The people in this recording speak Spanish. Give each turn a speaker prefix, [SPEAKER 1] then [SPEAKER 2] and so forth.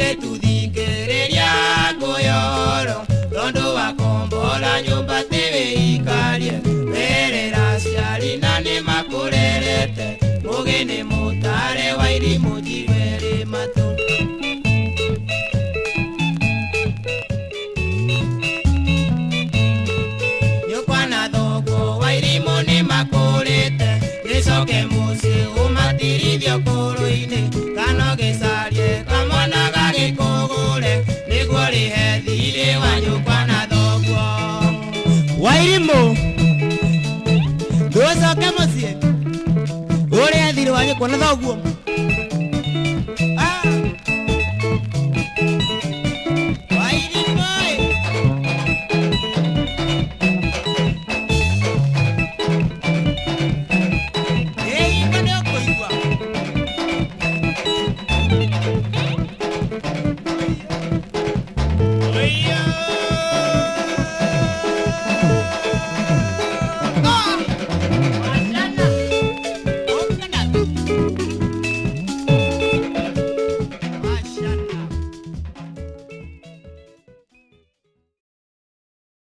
[SPEAKER 1] gĩtuthikĩrĩria ngũyoro tondũ wakombola nyũmba tĩwĩikarie wĩrĩra aciari na nĩ makũrerete mũgĩnĩ mũtare wairimo
[SPEAKER 2] ndocoke må ciä å rä athirä wanyä kuona thoguo